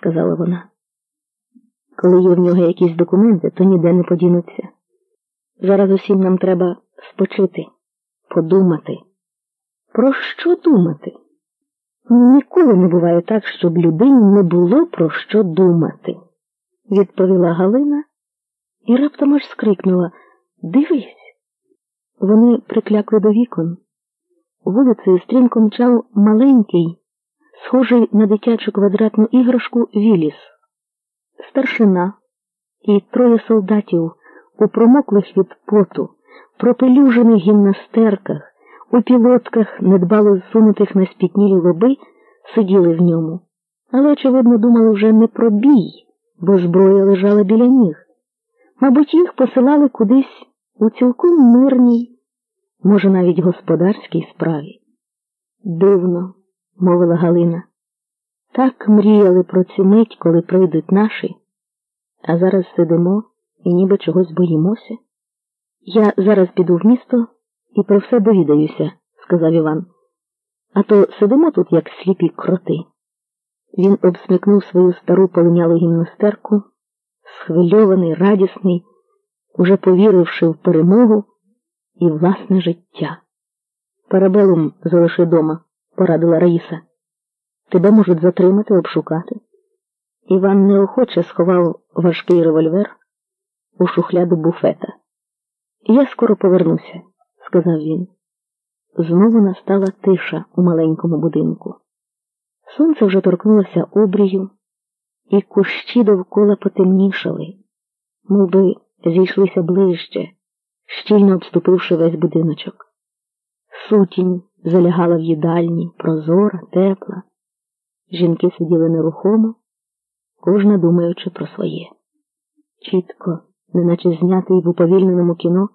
сказала вона. Коли є в нього якісь документи, то ніде не подінуться. Зараз усім нам треба спочити, подумати. Про що думати? Ніколи не буває так, щоб людині не було про що думати, відповіла Галина і раптом аж скрикнула Дивись. Вони приклякли до вікон. Вулицею стрімко мчав маленький, схожий на дитячу квадратну іграшку Віліс, старшина і троє солдатів у промоклих від поту, пропелюжених гімнастерках, у пілотках, недбало зсунутих на спітнілі лоби, сиділи в ньому, але, очевидно, думали вже не про бій, бо зброя лежала біля ніг. Мабуть, їх посилали кудись у цілком мирній, може, навіть господарській справі. Дивно, мовила Галина. Так мріяли про цю мить, коли прийдуть наші, а зараз сидимо і ніби чогось боїмося. Я зараз піду в місто і про все довідаюся, сказав Іван. А то сидимо тут, як сліпі кроти. Він обсмикнув свою стару полинялу гімнастерку, схвильований, радісний, уже повіривши в перемогу і власне життя. Парабелум залиши дома, порадила Раїса. Тебе можуть затримати, обшукати. Іван неохоче сховав важкий револьвер у шухляду буфета. Я скоро повернуся, сказав він. Знову настала тиша у маленькому будинку. Сонце вже торкнулося обрію, і кущі довкола потемнішали, мов би зійшлися ближче, щільно обступивши весь будиночок. Сутінь залягала в їдальні, прозора, тепла. Жінки сиділи нерухомо, кожна думаючи про своє. Чітко, неначе знятий в уповільненому кіно,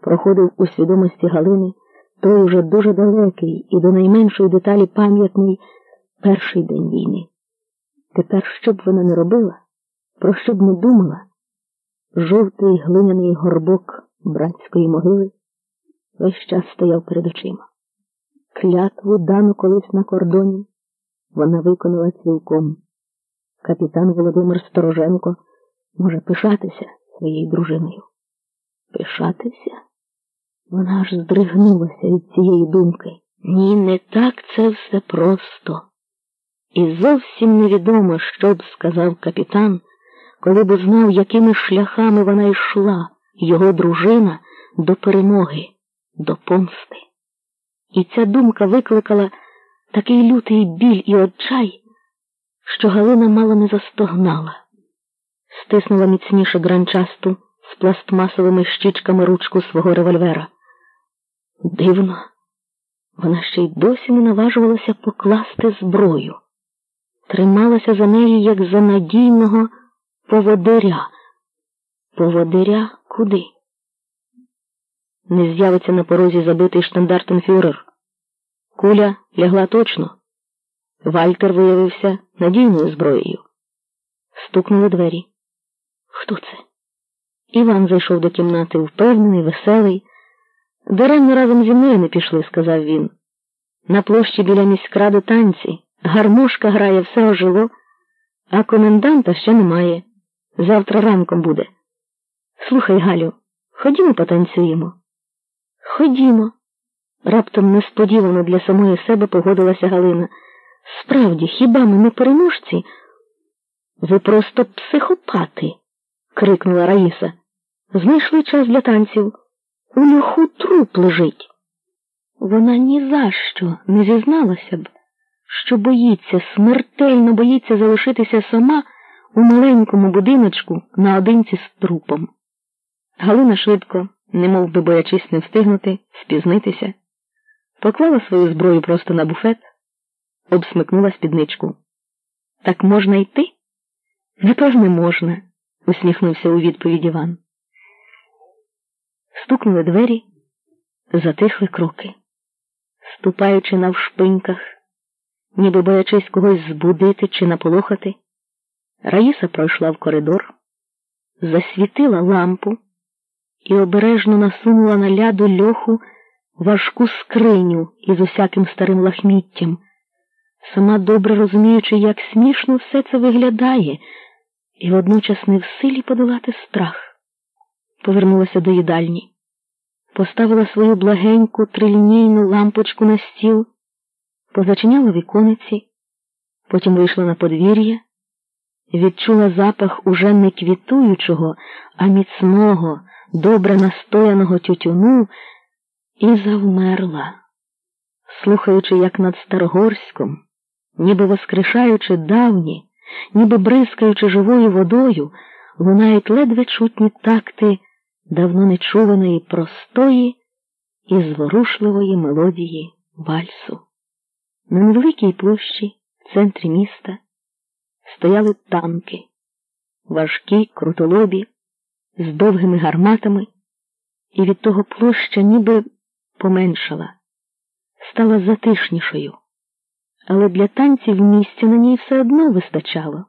проходив у свідомості Галини той уже дуже далекий і до найменшої деталі пам'ятний перший день війни. Тепер, що б вона не робила, про що б не думала, жовтий глиняний горбок братської могили весь час стояв перед очима. Клятву дану колись на кордоні вона виконала цілком. Капітан Володимир Стороженко може пишатися своєю дружиною. Пишатися? Вона аж здригнулася від цієї думки. Ні, не так це все просто. І зовсім невідомо, що б сказав капітан, коли б знав, якими шляхами вона йшла, його дружина, до перемоги, до помсти. І ця думка викликала такий лютий біль і отчай, що Галина мало не застогнала, стиснула міцніше гранчасту з пластмасовими щічками ручку свого револьвера. Дивно, вона ще й досі не наважувалася покласти зброю, трималася за неї, як за надійного поводиря. Поводиря куди? Не з'явиться на порозі забитий штандартенфюрер. Куля лягла точно. Вальтер виявився надійною зброєю. Стукнули двері. Хто це? Іван зайшов до кімнати впевнений, веселий. Даремно разом зі мною не пішли, сказав він. На площі біля міськради танці гармошка грає все ожило, а коменданта ще немає. Завтра ранком буде. Слухай, Галю, ходімо потанцюємо. Ходімо. Раптом несподівано для самої себе погодилася Галина. Справді, хіба ми не переможці? Ви просто психопати, крикнула Раїса. Знайшли час для танців. У льоху труп лежить. Вона ні за що не зізналася б, що боїться, смертельно боїться залишитися сама у маленькому будиночку наодинці з трупом. Галина швидко, немов би боячись не встигнути, спізнитися, поклала свою зброю просто на буфет, обсмикнула спідничку. Так можна йти? Не то ж не можна, усміхнувся у відповідь Іван. Стукнули двері, затихли кроки, ступаючи навшпиньках, ніби боячись когось збудити чи наполохати. Раїса пройшла в коридор, засвітила лампу і обережно насунула на ляду льоху важку скриню із усяким старим лахміттям, сама добре розуміючи, як смішно все це виглядає, і водночас не в силі подолати страх. Повернулася до їдальні, поставила свою благеньку трильнійну лампочку на стіл, позачиняла вікониці, потім вийшла на подвір'я, відчула запах уже не квітуючого, а міцного, добре настояного тютюну і завмерла, слухаючи, як над Старогорськом, ніби воскрешаючи давні, ніби бризкаючи живою водою, лунають ледве чутні такти давно нечуваної простої і зворушливої мелодії вальсу. На невеликій площі в центрі міста стояли танки, важкі, крутолобі, з довгими гарматами, і від того площа ніби поменшала, стала затишнішою, але для танців місця на ній все одно вистачало.